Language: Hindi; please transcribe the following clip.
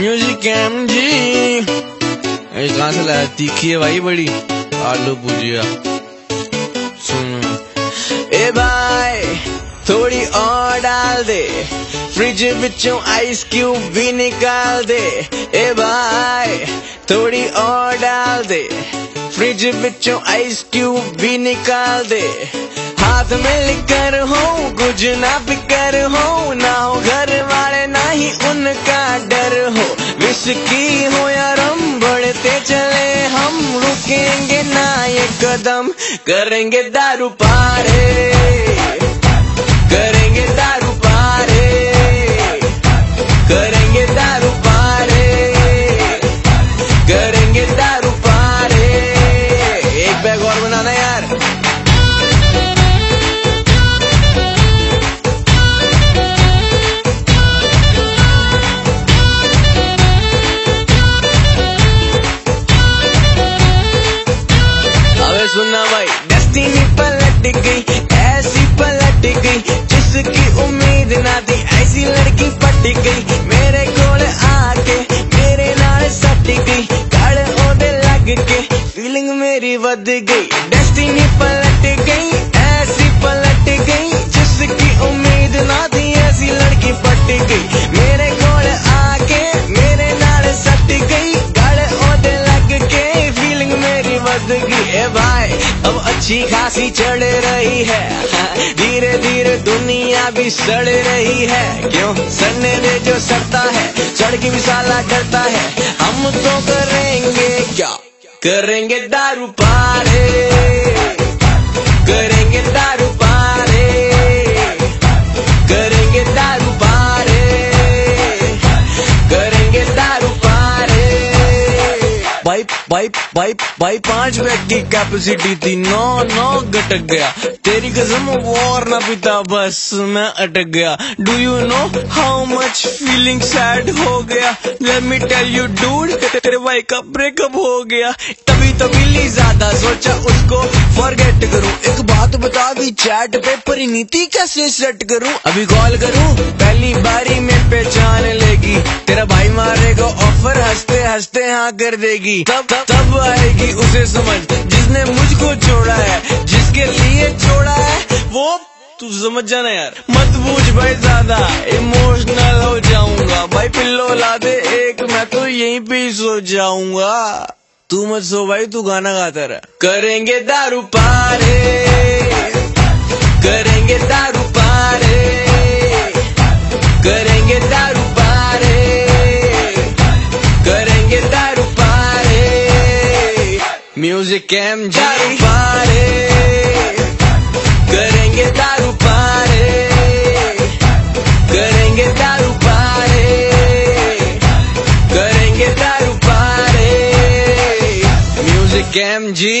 म्यूज़िक एम जी कहाँ से लाया, तीखी है भाई बड़ी। आलू भुजिया। सुन। ए भाई, थोड़ी और डाल दे। फ्रिज बिचों आइस क्यूब भी निकाल दे। ए भाई, थोड़ी और डाल दे। फ्रिज बिचों आइस क्यूब भी निकाल दे। हाथ में लिकर हो, कुछ ना फिकर हो, ना हो घर वाले, ना ही उनका डर। विस्की हो रम बढ़ते चले हम। रुकेंगे ना ये कदम करेंगे दारू पारे। मेरी वध गई डेस्टिनी पलट गई, ऐसी पलट गई, जिसकी उम्मीद ना थी, ऐसी लड़की पट गई। मेरे कोल आके मेरे नाल सट गई, गल ओदे लग के फीलिंग मेरी वध गई। ए भाई, अब अच्छी खासी चढ़ रही है धीरे धीरे दुनिया भी सड़ रही है। क्यों? सड़ने दे जो सड़ता है, चढ़ के भी साला डरता है। हम तो करेंगे क्या? करेंगे दारू पारे। भाई भाई भाई भाई, पाँच बैग की कैपेसिटी थी। नौ नौ घटक गया। तेरी कसम और ना पीता, बस मैं अटक गया। Do you know how much feeling sad हो गया? Let me tell you dude तेरे भाई का ब्रेकअप हो गया। तभी तो मिली ज़्यादा, सोचा उसको फॉरगेट करूँ। एक बात बता भी चैट पे परिणीति कैसे सेट करूँ? अभी कॉल करूँ, पहली बारी में पहचान लेगी। हँसते हाँ कर देगी। तब तब तब आएगी, उसे समझ। जिसने मुझको छोड़ा है, जिसके लिए छोड़ा है, वो तू समझ जाना यार। मत पूछ भाई ज़्यादा इमोशनल हो जाऊँगा। भाई पिल्लो ला दे एक, मैं तो यहीं पे सो जाऊँगा। तू मत सो भाई, तू गाना गाता रहा। करेंगे दारू पारे। करेंगे दारू म्यूज़िक कैम जारू। पारे करेंगे दारू पारे करेंगे दारू पारे करेंगे दारू पारे। म्यूज़िक कैम जी